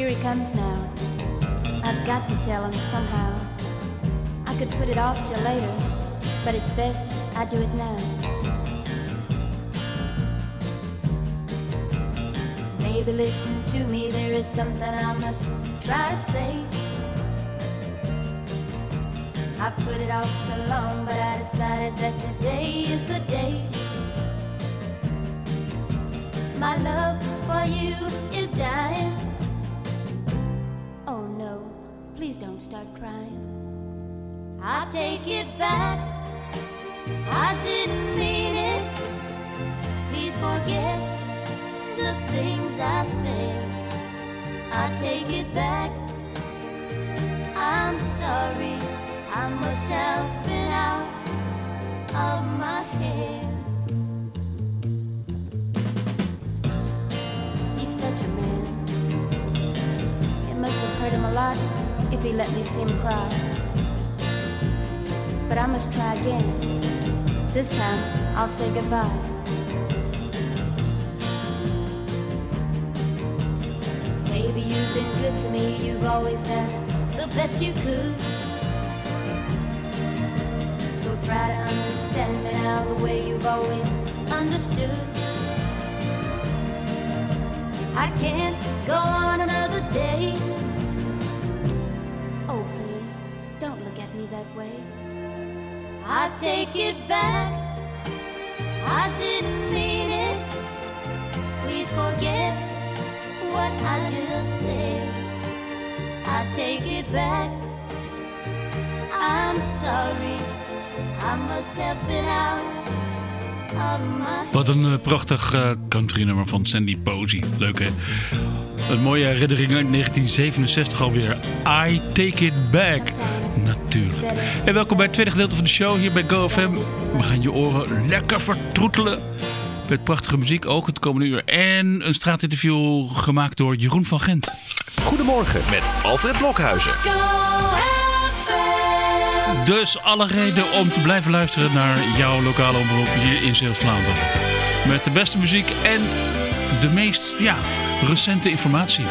Here he comes now. I've got to tell him somehow. I could put it off till later, but it's best I do it now. Baby, listen to me, there is something I must try to say. I put it off so long, but I decided that today is the day. My love for you is dying. Don't start crying. I take it back. I didn't mean it. Please forget the things I said. I take it back. I'm sorry. I must have been out of my head. He's such a man. It must have hurt him a lot he let me see him cry. But I must try again. This time I'll say goodbye. Baby, you've been good to me. You've always done the best you could. So try to understand me now the way you've always understood. I can't go on another day. Way. I take it back. I didn't mean it. Please forget what I just said. I take it back. I'm sorry. I must have been out Wat een eh, prachtig uh, country nummer van Sandy Posey. Leuk hè? Een mooie herinnering uit 1967 alweer. I Take It Back. Natuurlijk. En welkom bij het tweede gedeelte van de show hier bij GoFM. We gaan je oren lekker vertroetelen. Met prachtige muziek ook het komende uur. En een straatinterview gemaakt door Jeroen van Gent. Goedemorgen met Alfred Blokhuizen. Dus alle reden om te blijven luisteren naar jouw lokale omroep hier in Zeeuws-Vlaanderen. Met de beste muziek en de meest ja, recente informatie.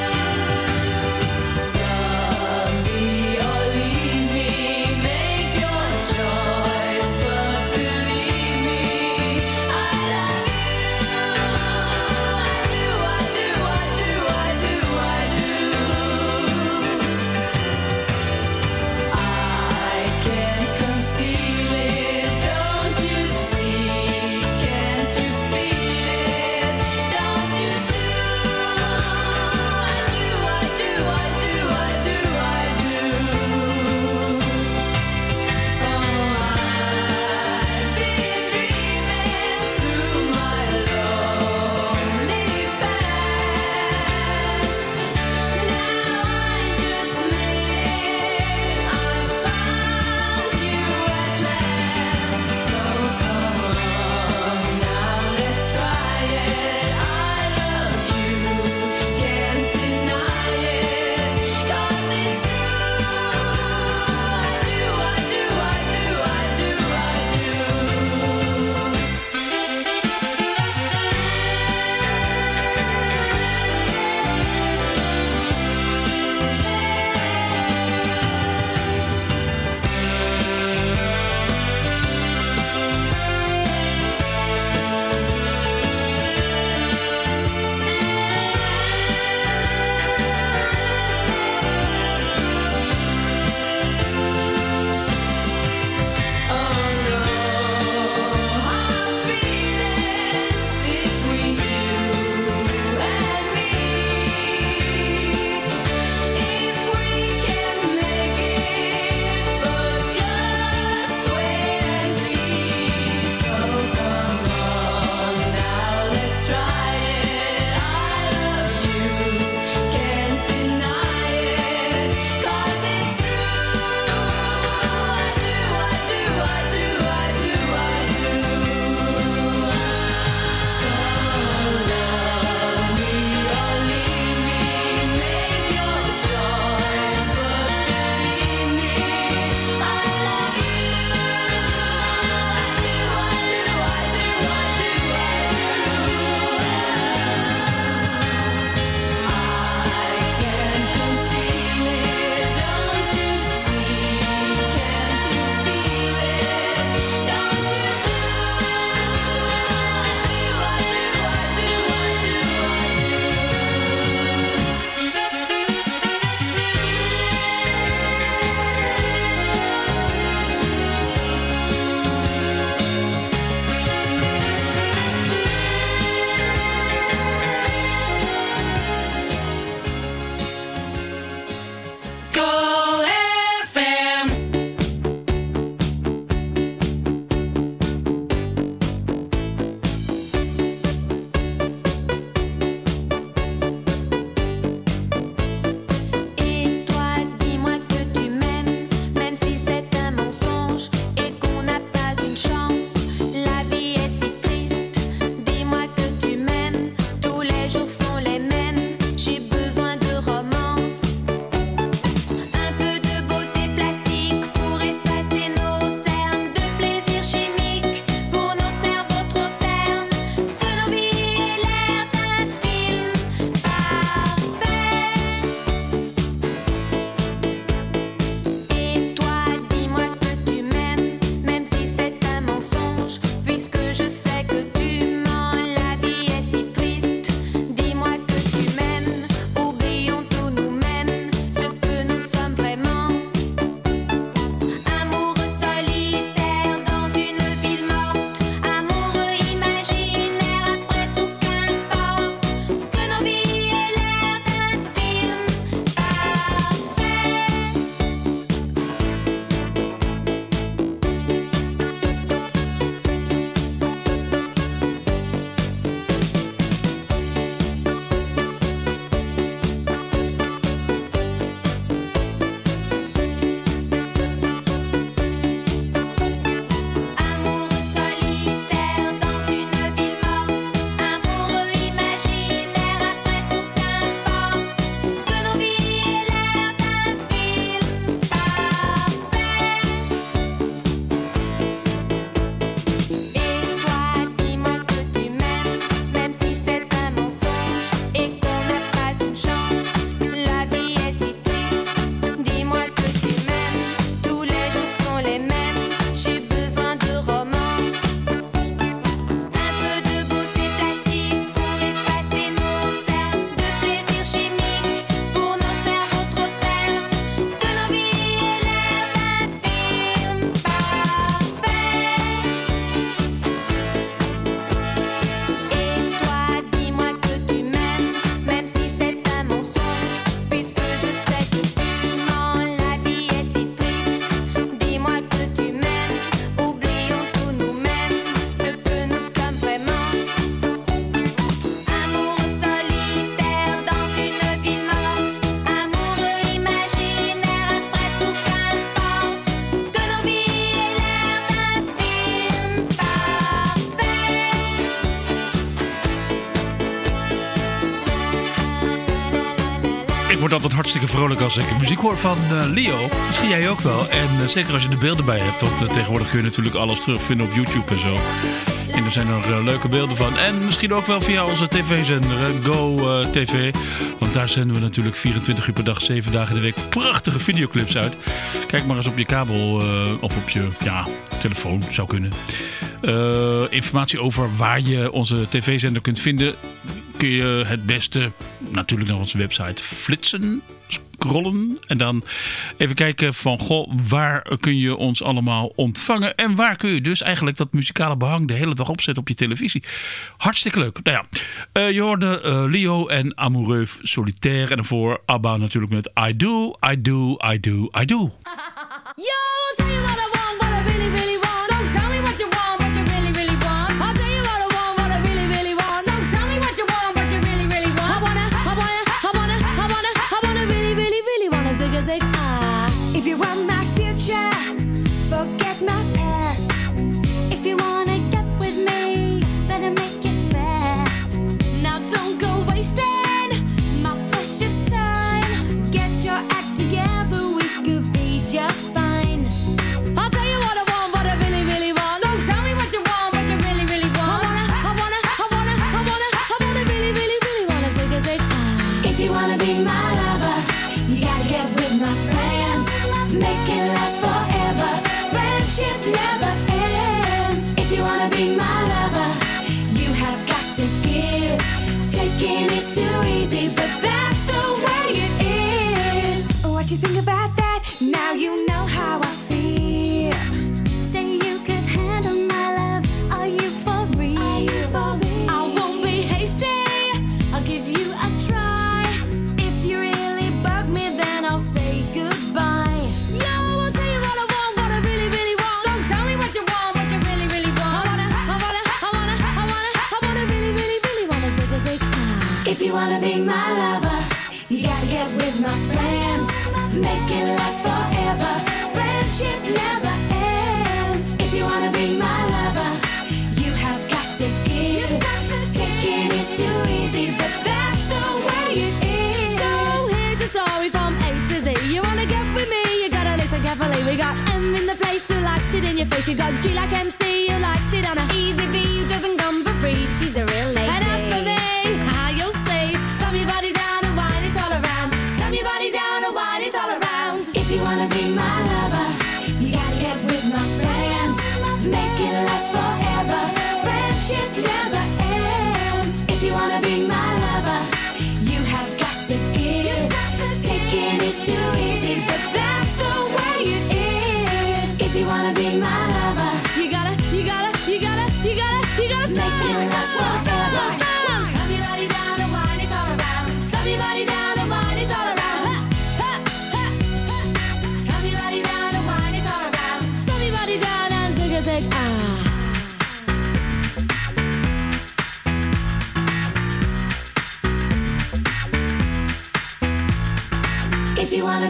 word altijd hartstikke vrolijk als ik muziek hoor van eh, Leo. Misschien jij ook wel. En eh, zeker als je de beelden bij hebt. Want eh, tegenwoordig kun je natuurlijk alles terugvinden op YouTube en zo. En er zijn er leuke beelden van. En misschien ook wel via onze tv-zender Go TV. Want daar zenden we natuurlijk 24 uur per dag, 7 dagen in de week prachtige videoclips uit. Kijk maar eens op je kabel of op je ja, telefoon zou kunnen. informatie over waar je onze tv-zender kunt vinden kun je het beste natuurlijk naar onze website flitsen, scrollen. En dan even kijken van, goh, waar kun je ons allemaal ontvangen? En waar kun je dus eigenlijk dat muzikale behang de hele dag opzetten op je televisie? Hartstikke leuk. Nou ja, uh, je hoorde uh, Leo en Amoureux Solitaire. En daarvoor ABBA natuurlijk met I Do, I Do, I Do, I Do. see you liked it on a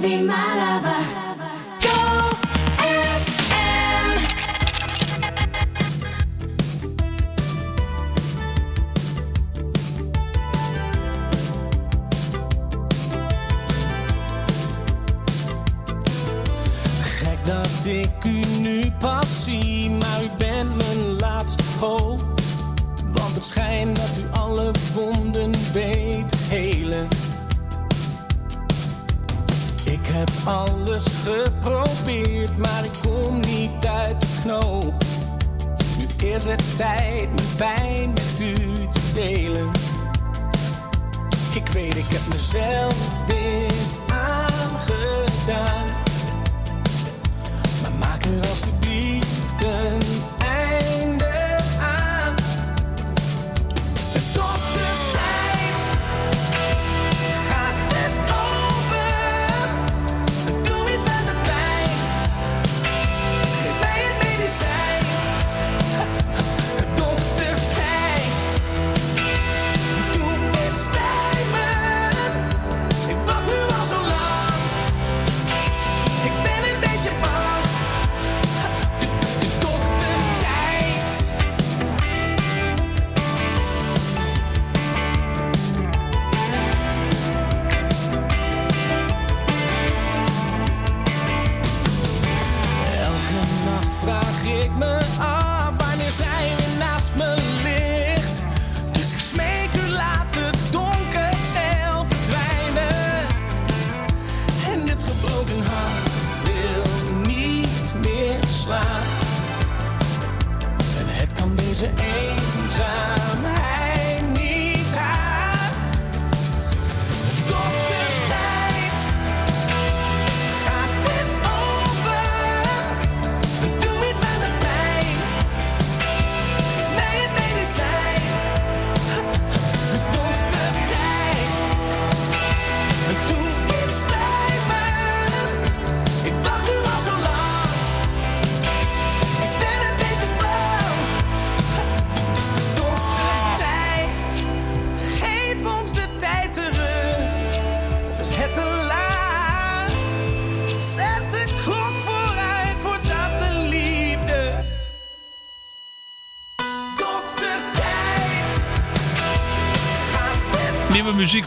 be my fijn met u te delen. Ik weet, ik heb mezelf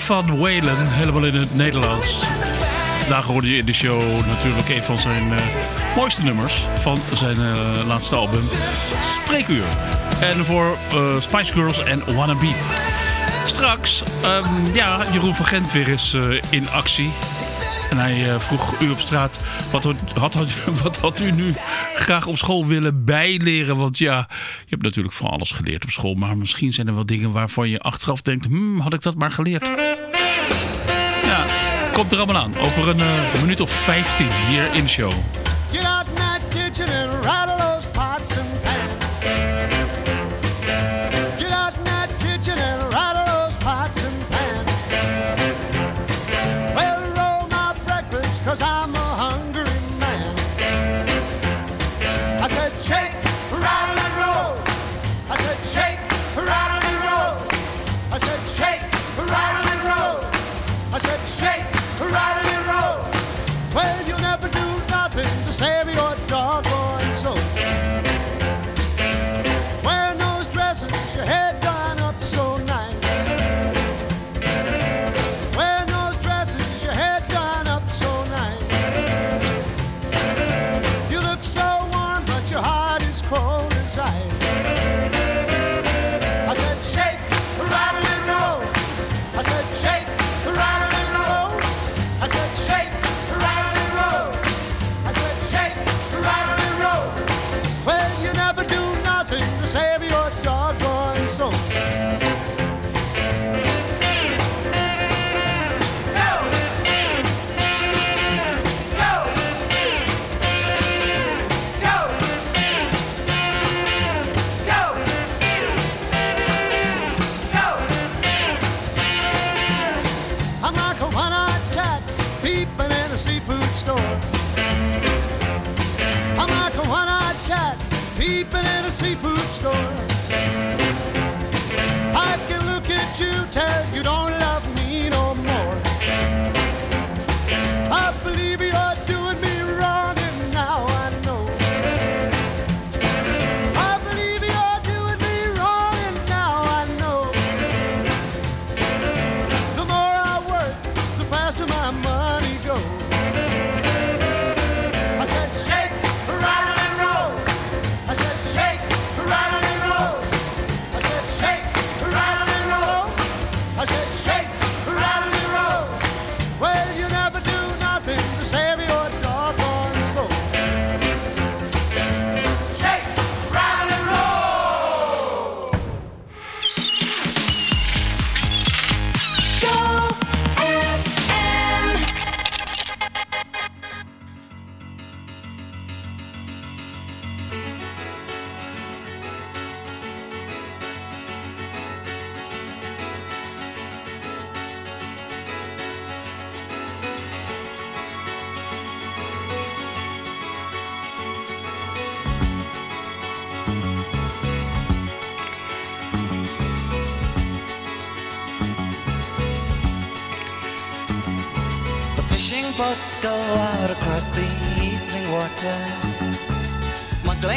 van Waylon, helemaal in het Nederlands. Vandaag hoorde je in de show natuurlijk een van zijn eh, mooiste nummers van zijn eh, laatste album, Spreekuur. En voor eh, Spice Girls en Wannabe. Straks, ehm, ja, Jeroen van Gent weer eens in actie. En hij eh, vroeg u op straat, wat had, wat u nu graag op school willen bijleren? Want ja, je hebt natuurlijk van alles geleerd op school. Maar misschien zijn er wel dingen waarvan je achteraf denkt, hmm, had ik dat maar geleerd? Ja, komt er allemaal aan. Over een eh, minuut of 15 hier in de show. Peeping in a seafood store. I can look at you, tell you don't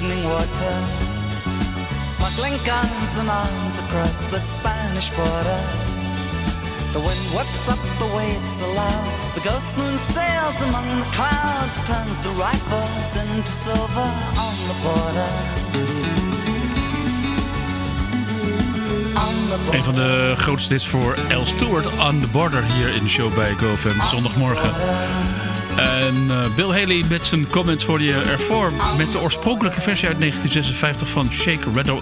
Evening water, smuggling guns and arms across the Spanish border. The wind whips up the waves so loud, the ghost moon sails among the clouds, turns the rifles into silver. On the border. Een van de grootste hits voor El Stewart on the Border hier in de show bij GoFam zondagmorgen. En eh, Bill Haley met zijn comments voor je ervoor met de oorspronkelijke versie uit 1956 van Shake, Rattle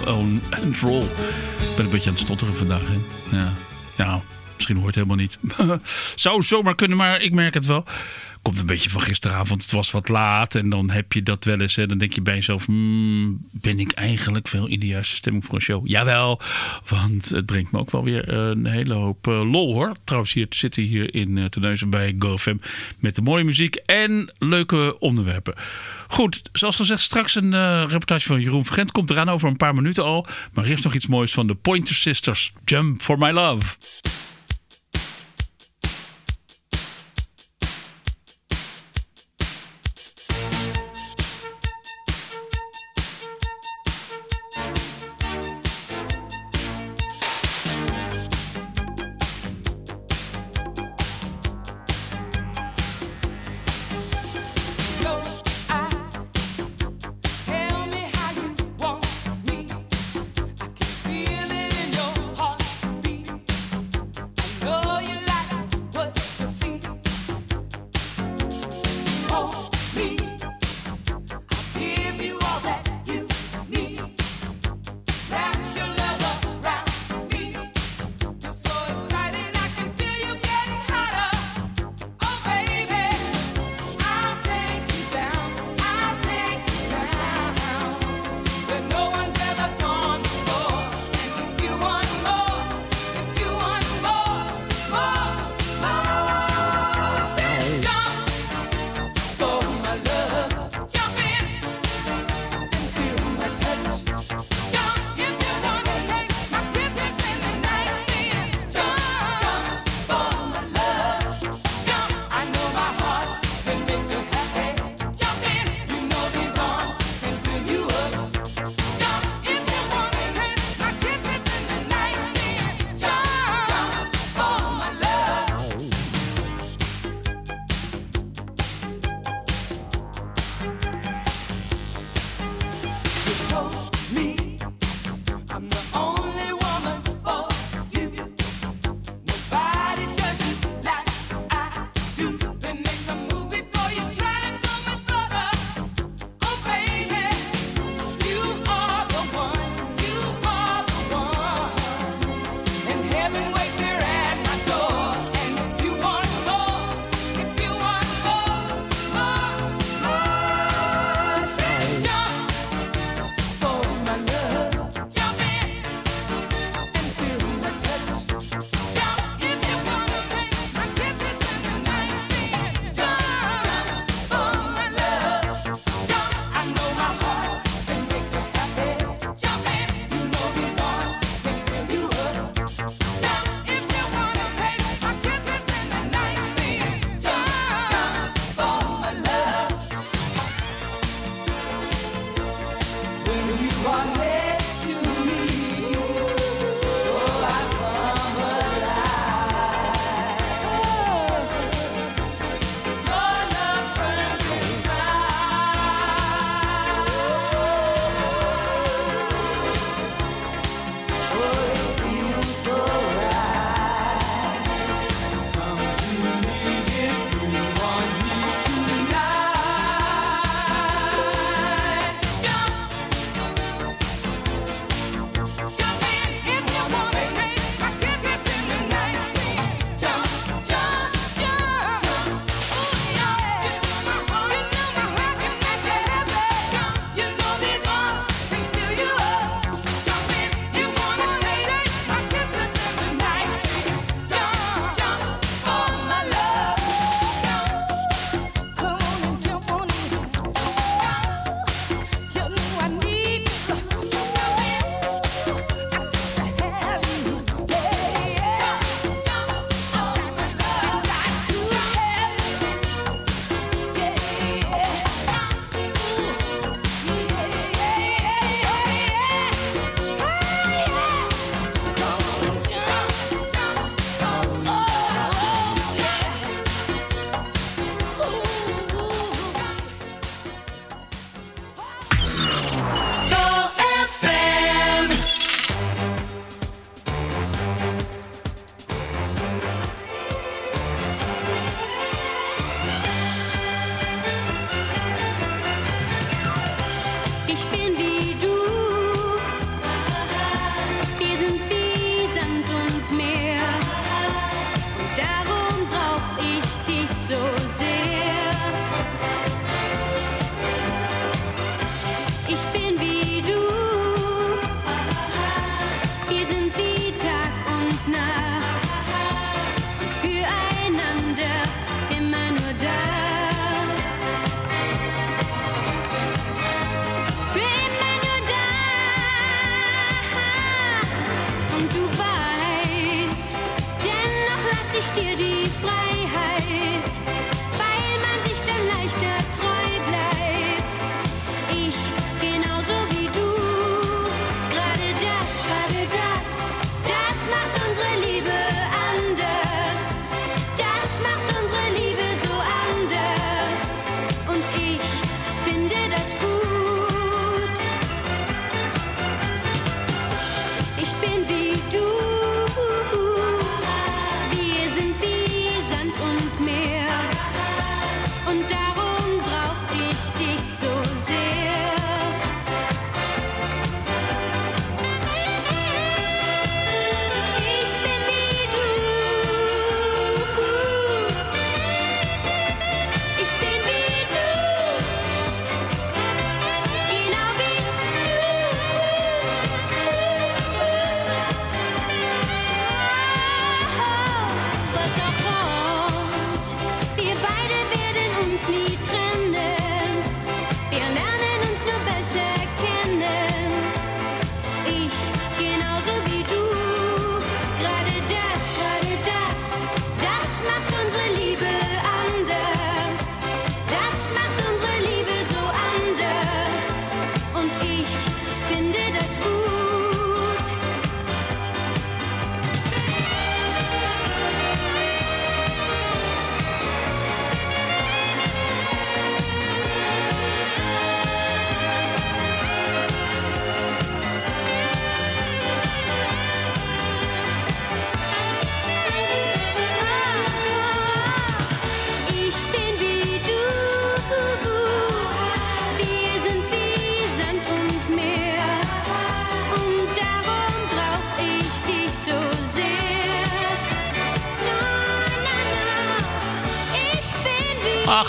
and Roll. Ik ben een beetje aan het stotteren vandaag. Hè? Ja. ja, misschien hoort het helemaal niet. Zou zomaar kunnen, maar ik merk het wel. Komt een beetje van gisteravond. Het was wat laat en dan heb je dat wel eens. Hè. Dan denk je bij jezelf, hmm, ben ik eigenlijk veel in de juiste stemming voor een show? Jawel, want het brengt me ook wel weer een hele hoop eh, lol hoor. Trouwens, hier zitten hier in uh, Teneuzen bij GoFam met de mooie muziek en leuke onderwerpen. Goed, zoals gezegd, straks een eh, reportage van Jeroen Vergent komt eraan over een paar minuten al. Maar eerst nog iets moois van de Pointer Sisters. Jump for my love. Ich bin wie du.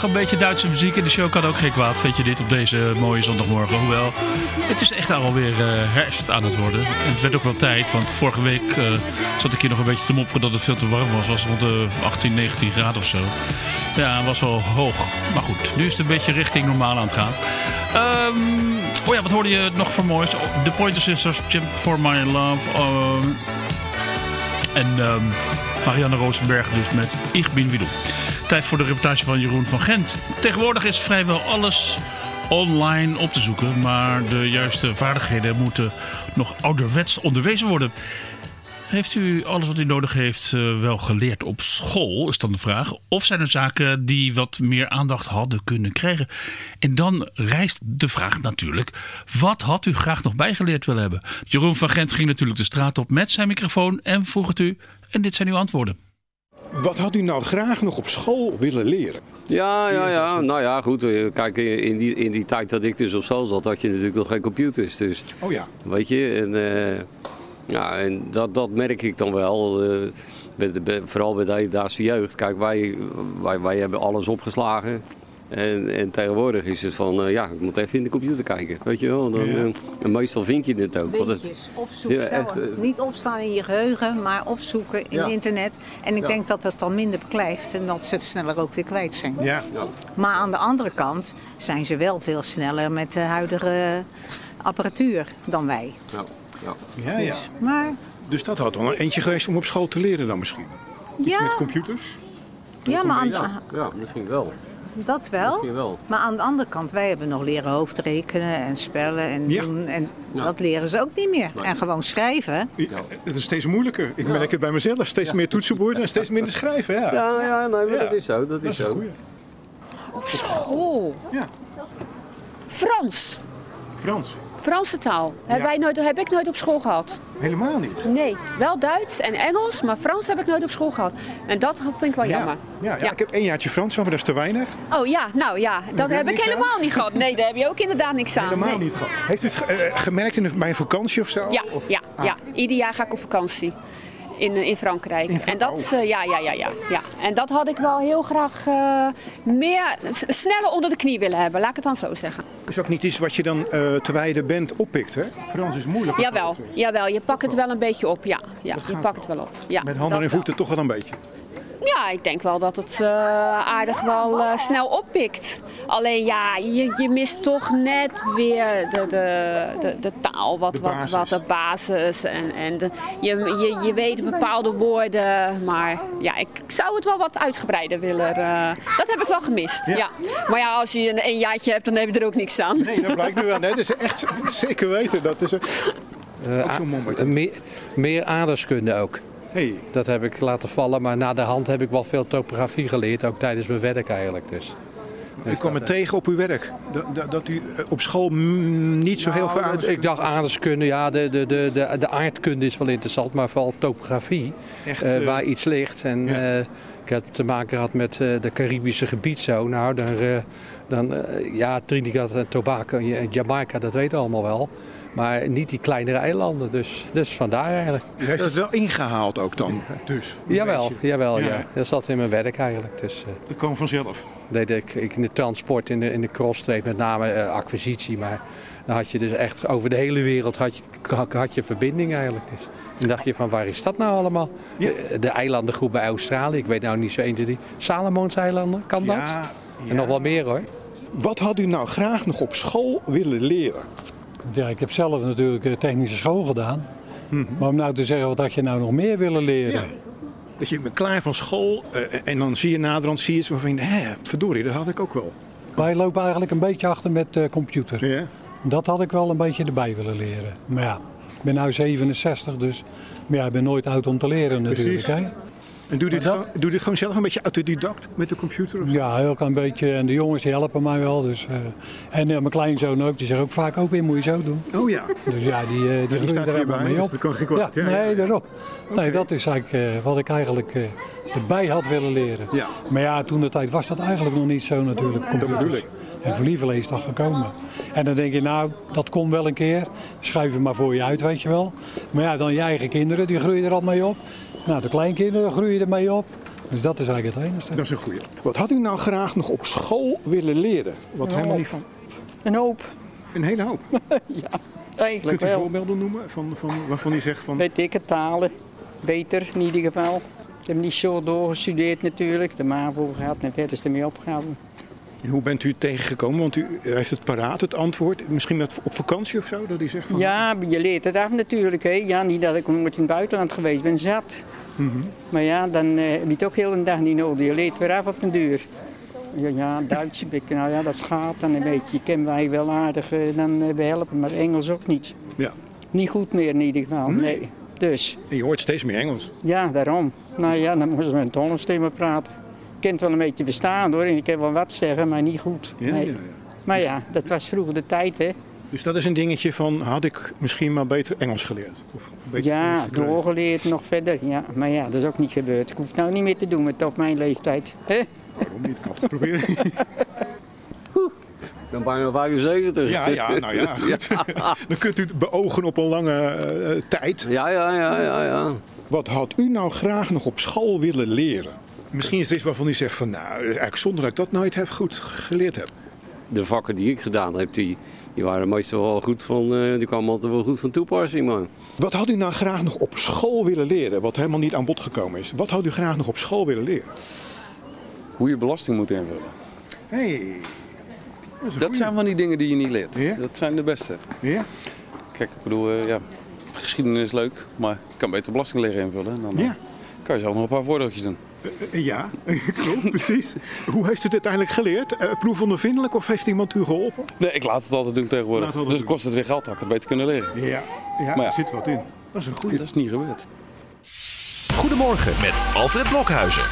Een beetje Duitse muziek in de show kan ook geen kwaad. Vind je dit op deze mooie zondagmorgen? Hoewel, het is echt alweer eh herfst aan het worden. En het werd ook wel tijd, want vorige week eh, zat ik hier nog een beetje te mopperen dat het veel te warm was. Was rond de 18, 19 graden of zo. Ja, het was wel hoog. Maar goed, nu is het een beetje richting normaal aan het gaan. Ehm, oh ja, wat hoorde je nog voor moois? Oh, The Pointer Sisters, Jump For My Love. ehm, en ehm, Marianne Rosenberg dus met Ich bin wie. Tijd voor de reportage van Jeroen van Gent. Tegenwoordig is vrijwel alles online op te zoeken. Maar de juiste vaardigheden moeten nog ouderwets onderwezen worden. Heeft u alles wat u nodig heeft eh, wel geleerd op school, is dan de vraag. Of zijn er zaken die wat meer aandacht hadden kunnen krijgen? En dan rijst de vraag natuurlijk, wat had u graag nog bijgeleerd willen hebben? Jeroen van Gent ging natuurlijk de straat op met zijn microfoon en vroeg het u. En dit zijn uw antwoorden. Wat had u nou graag nog op school willen leren? Ja, ja, ja. Nou ja, goed. eh, Kijk, in die, in die tijd dat ik dus op school zat, had je natuurlijk nog geen computers. Dus, Oh ja. weet je, en, eh, ja, en dat, dat merk ik dan wel. eh, vooral bij de hedendaagse jeugd. Kijk, wij, wij, wij hebben alles opgeslagen. En, en tegenwoordig is het van, eh, ja, ik moet even in de computer kijken. Weet je wel, dan, Ja. eh, en meestal vind je het ook. want het- opzoeken. Ja, zelf. echt, eh. Niet opstaan in je geheugen, maar opzoeken in Ja. internet. En ik Ja. denk dat het dan minder beklijft en dat ze het sneller ook weer kwijt zijn. Ja. Maar aan de andere kant zijn ze wel veel sneller met de huidige apparatuur dan wij. ja, ja. Ja, ja. Maar Dus dat had wel een eentje geweest om op school te leren dan misschien. Met ja, computers? ja maar aan de- Ja, ja, misschien wel. Dat wel. Misschien wel. Maar aan de andere kant, wij hebben nog leren hoofdrekenen en spellen en Ja. doen. En Ja. dat leren ze ook niet meer. En gewoon schrijven. Ja, Het is steeds moeilijker. Ik merk het bij mezelf. Steeds meer toetsenborden en steeds minder schrijven. Ja. Ja, ja, nee, dat is zo. Dat is, Dat is een zo. goeie. School. Ja. Frans. Frans. Franse taal. Heb, wij nooit, heb ik nooit op school gehad. Helemaal niet. Nee, wel Duits en Engels, maar Frans heb ik nooit op school gehad. En dat vind ik wel jammer. Ja, ja, ik heb één jaartje Frans, maar dat is te weinig. Oh ja, nou ja, dat heb ik aan? helemaal niet gehad. Nee, daar heb je ook inderdaad niks aan. Helemaal Nee. niet gehad. Heeft u het eh, gemerkt in bij een vakantie of zo? Ja, Of- ja, Ah. ja, ieder jaar ga ik op vakantie. In, eh, in Frankrijk. en dat, eh, ja, ja, ja, ja, ja. En dat had ik wel heel graag eh, meer, sneller onder de knie willen hebben, laat ik het dan zo zeggen. is ook niet iets wat je dan terwijl je bent oppikt, hè? Frans is moeilijk. Jawel, jawel, je pakt het wel een beetje op, ja. ja je pakt het wel op. Ja, Met handen en voeten toch wel een beetje. Ja, ik denk wel dat het eh, aardig wel eh, snel oppikt. Alleen ja, je, je mist toch net weer de, de, de, de taal, wat, De wat, basis. wat de basis. En, en de, je, je, je weet bepaalde woorden, maar ja, ik zou het wel wat uitgebreider willen. eh, dat heb ik wel gemist, ja. Maar ja, als je een, een jaartje hebt, dan heb je er ook niks aan. Nee, dat blijkt nu wel. Nee, dat is echt zeker weten. Dat is een... Eh, a- meer, meer aardrijkskunde ook. Hey. Dat heb ik laten vallen, maar na de hand heb ik wel veel topografie geleerd, ook tijdens mijn werk eigenlijk. Dus. Ik kwam het tegen op uw werk. Dat, dat, u eh, op school niet zo heel veel aan... Ik dacht aardrijkskunde, ja, de, de, de, de, de aardkunde is wel interessant, maar vooral topografie, Echt, eh, eh, waar iets ligt. En ik heb te maken gehad met eh, de Caribische gebied zo. Nou, dan, dan ja, Trinidad en Tobago en Jamaica, dat weten we allemaal wel. Maar niet die kleinere eilanden, dus, dus vandaar eigenlijk. U heeft het wel ingehaald ook dan, dus? Jawel, beetje. jawel ja. Ja. Dat zat in mijn werk eigenlijk. Dus, eh, Dat kwam vanzelf. deed ik, ik in de transport, in de, in de cross-trade, met name eh, acquisitie. Maar dan had je dus echt over de hele wereld had je, had je verbinding eigenlijk. Dus. Dan dacht je van waar is dat nou allemaal? De, de eilandengroep bij Australië, ik weet nou niet zo 1, 2, 3. Salomonseilanden, kan dat? Ja, En nog wel meer hoor. Wat had u nou graag nog op school willen leren? Ja, ik heb zelf natuurlijk eh, technische school gedaan. Maar om nou te zeggen, wat had je nou nog meer willen leren? Dat je bent klaar van school eh, en dan zie je naderhand zie je iets waarvan je denkt, hé, verdorie, dat had ik ook wel. Wij lopen eigenlijk een beetje achter met eh, computer. Ja. Dat had ik wel een beetje erbij willen leren. Maar ja, ik ben nu 67, dus maar ja, ik ben nooit oud om te leren natuurlijk. Precies. Hè? En doe dit, gewoon, doe dit gewoon zelf een beetje autodidact met de computer? Of? Ja, heel klein beetje. En de jongens die helpen mij wel. Dus, eh, en eh, mijn kleinzoon ook, die zegt ook vaak ook weer, moet je zo doen. Oh ja. Dus ja, die, eh, die, staat er hierbij, mee dus op. dat kan geen kwaad. Ja, nee, daarop. Nee, dat is eigenlijk wat ik eigenlijk erbij had willen leren. Ja. Maar ja, toen de tijd was dat eigenlijk nog niet zo natuurlijk. Computers. bedoel ik. En voor lieverlee is dat gekomen. En dan denk je, nou, dat komt wel een keer. Schuif het maar voor je uit, weet je wel. Maar ja, dan je eigen kinderen, die groeien er al mee op. Nou, de kleinkinderen groeien er mee op. Dus dat is eigenlijk het enige. Dat is een goeie. Wat had u nou graag nog op school willen leren? Wat helemaal niet van... Een hoop. Een hele hoop. ja, eigenlijk Kunt u wel. voorbeelden noemen van, van, waarvan u zegt van... Weet ik het, talen. Beter in ieder geval. Ik heb niet zo doorgestudeerd natuurlijk. De MAVO gehad en verder is ermee opgehouden. Hoe bent u tegengekomen? Want u heeft het paraat, het antwoord. Misschien met, op vakantie of zo? Dat hij zegt van... Ja, je leert het af natuurlijk. Hè. Ja, niet dat ik nooit in het buitenland geweest ben, zat. Mhm. Maar ja, dan eh, heb je het ook heel een dag niet nodig. Je leert weer af op een duur. Ja, ja Duits, ik, nou ja, dat gaat dan een beetje. Je ken wij wel aardig, eh, dan eh, we helpen, maar Engels ook niet. Ja. Niet goed meer in ieder geval, nee. Dus, En je hoort steeds meer Engels. ja, daarom. Nou ja, dan moeten we met een Hollands praten. Het wel een beetje verstaan hoor, en ik kan wel wat zeggen, maar niet goed. Ja, nee. ja, ja. Maar ja, dat was vroeger de tijd, hè. Dus dat is een dingetje van, had ik misschien maar beter Engels geleerd? Of een beetje Ja, doorgeleerd nog verder. Ja, maar ja, dat is ook niet gebeurd. Ik hoef het nou niet meer te doen met op mijn leeftijd. hè? Waarom niet? Ik had het proberen. Ik ben bijna 75. Ja, ja, nou ja, goed. Dan kunt u het beogen op een lange eh, eh, tijd. Ja, ja, ja, ja, ja. Wat had u nou graag nog op school willen leren? Misschien is er iets waarvan u zegt van, nou, eigenlijk zonder dat ik dat nooit heb goed geleerd heb. De vakken die ik gedaan heb, die, die waren meestal wel goed van, eh, die kwamen altijd wel goed van toepassing, man. Wat had u nou graag nog op school willen leren, wat helemaal niet aan bod gekomen is? Wat had u graag nog op school willen leren? Hoe je belasting moet invullen. Hey, dat zijn van die dingen die je niet leert. Dat zijn de beste. Ja? Kijk, ik bedoel, eh, ja, geschiedenis is leuk, maar je kan beter belasting leren invullen. En dan Ja. kan je zelf nog een paar voordeeltjes doen. Eh, Ja, klopt, precies. Hoe heeft u het uiteindelijk geleerd? Uh, proefondervindelijk of heeft iemand u geholpen? Nee, ik laat het altijd doen tegenwoordig. Altijd Dus het kost het weer geld, had ik het beter kunnen leren. Ja, ja, Maar er zit wat in. Dat is een goede. Dat is niet gebeurd. Goedemorgen met Alfred Blokhuizen.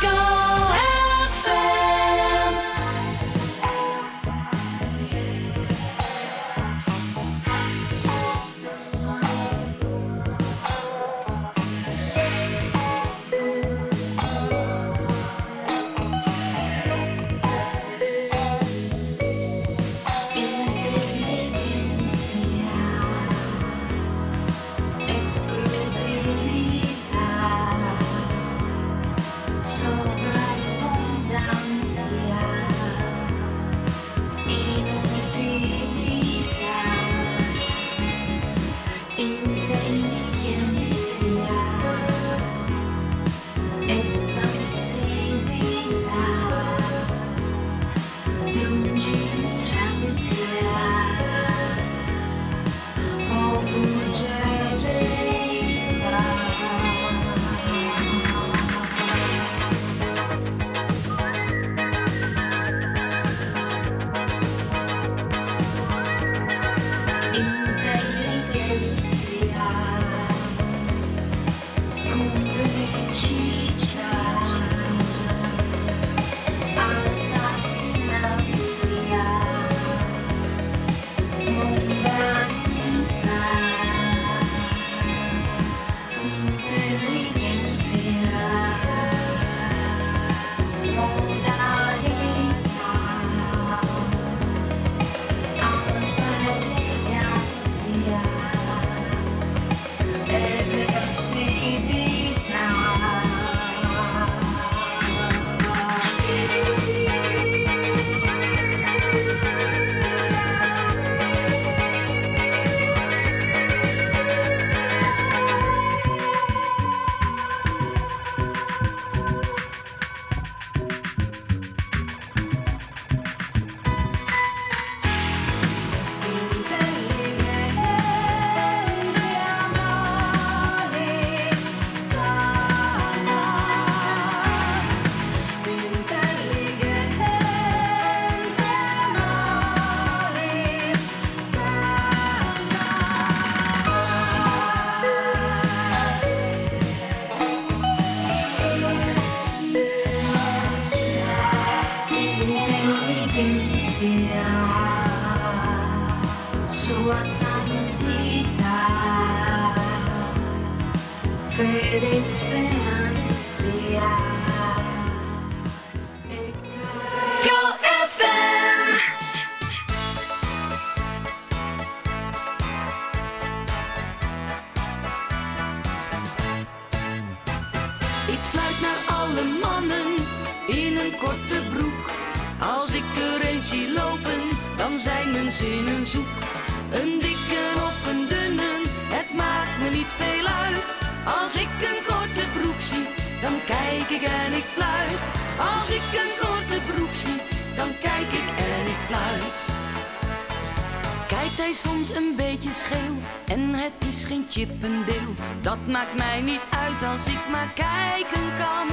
Dat maakt mij niet uit als ik maar kijken kan.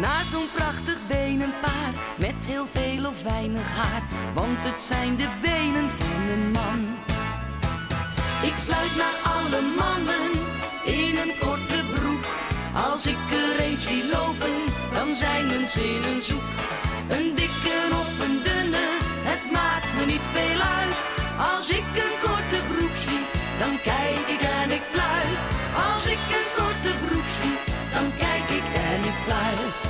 Naar zo'n prachtig benenpaar met heel veel of weinig haar. Want het zijn de benen van een man. Ik fluit naar alle mannen in een korte broek. Als ik er eens zie lopen, dan zijn mijn zinnen zoek. Een dikke of een dunne, het maakt me niet veel uit. Als ik een kijk ik en ik fluit. Als ik een korte broek zie, dan kijk ik en ik fluit.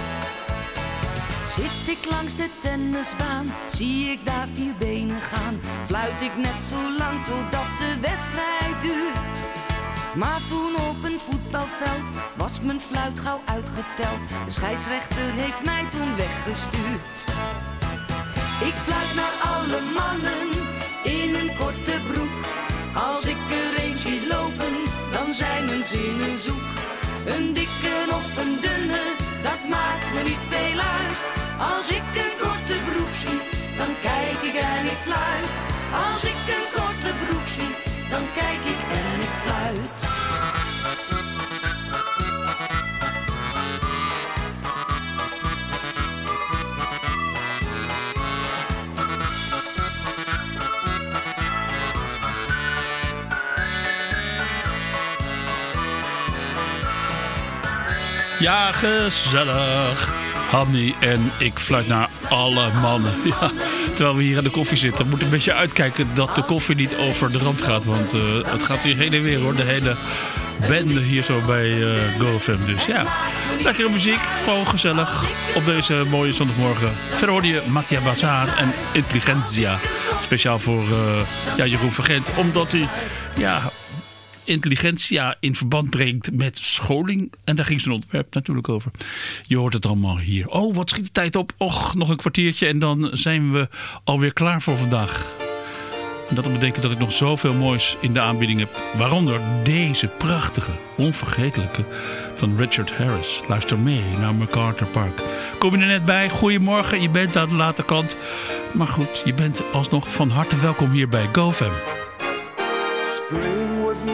Zit ik langs de tennisbaan, zie ik daar vier benen gaan. Fluit ik net zo lang totdat de wedstrijd duurt. Maar toen op een voetbalveld was mijn fluit gauw uitgeteld. De scheidsrechter heeft mij toen weggestuurd. Ik fluit naar alle mannen zijn mijn zinnen zoek. Een dikke of een dunne, dat maakt me niet veel uit. Als ik een korte broek zie, dan kijk ik en ik fluit. Als ik een korte broek zie, dan kijk ik en ik Ja, gezellig. Hanny en ik fluit naar alle mannen. Ja, terwijl we hier aan de koffie zitten. We moeten een beetje uitkijken dat de koffie niet over de rand gaat. Want eh, het gaat hier heen en weer hoor. De hele bende hier zo bij eh GoFM. Dus ja, lekkere muziek. Gewoon gezellig op deze mooie zondagmorgen. Verder hoorde je Mattia Bazaar en Intelligentia. Speciaal voor eh, ja, Jeroen Vergent. Omdat hij... Ja, intelligentia in verband brengt met scholing. En daar ging zijn ontwerp natuurlijk over. Je hoort het allemaal hier. Oh, wat schiet de tijd op. Och, nog een kwartiertje en dan zijn we alweer klaar voor vandaag. En dat betekent dat ik nog zoveel moois in de aanbieding heb. Waaronder deze prachtige, onvergetelijke van Richard Harris. Luister mee naar MacArthur Park. Kom je er net bij? Goedemorgen, je bent aan de late kant. Maar goed, je bent alsnog van harte welkom hier bij GoFam. Was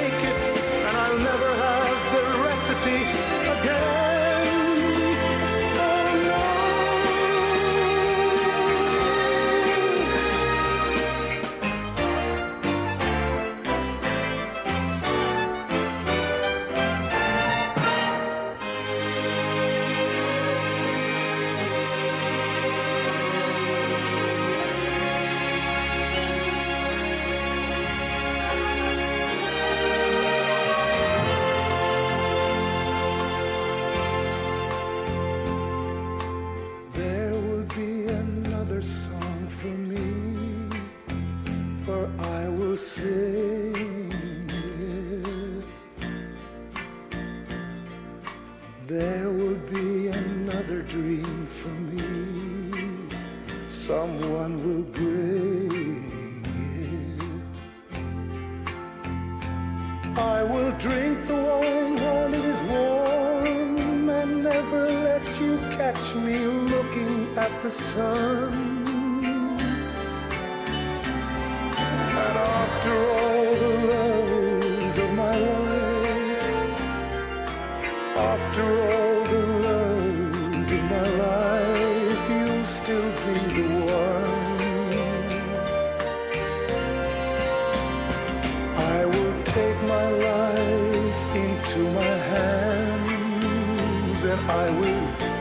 Hands and I will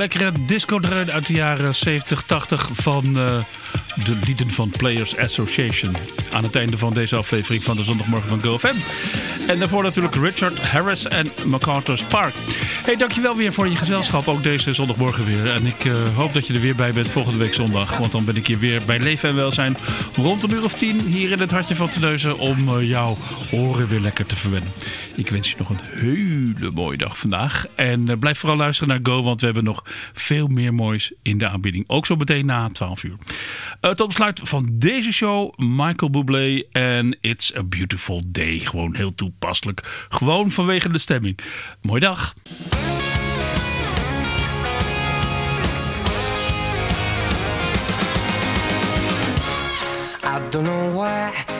Lekkere disco-dreun uit de jaren 70, 80 van eh, de lieden van Players Association. Aan het einde van deze aflevering van de zondagmorgen van GoFM. En daarvoor natuurlijk Richard Harris en MacArthur's Park. Hey, dankjewel weer voor je gezelschap, ook deze zondagmorgen weer. En ik eh, hoop dat je er weer bij bent volgende week zondag. Want dan ben ik hier weer bij Leven en Welzijn rond een uur of tien hier in het hartje van Teneuzen om eh, jouw oren weer lekker te verwennen. Ik wens je nog een hele mooie dag vandaag. En eh, blijf vooral luisteren naar Go, want we hebben nog veel meer moois in de aanbieding. Ook zo meteen na 12 uur. Eh, tot besluit van deze show, Michael Bublé en It's a Beautiful Day. Gewoon heel toepasselijk. Gewoon vanwege de stemming. Mooie dag. I don't know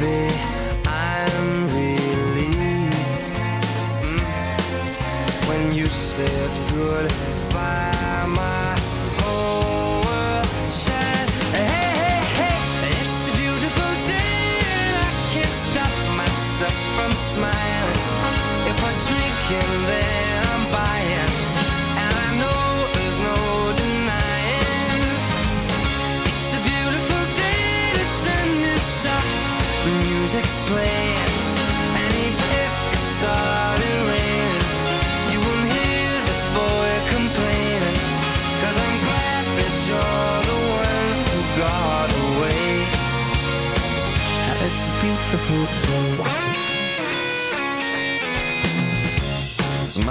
baby, I'm relieved mm, when you said goodbye.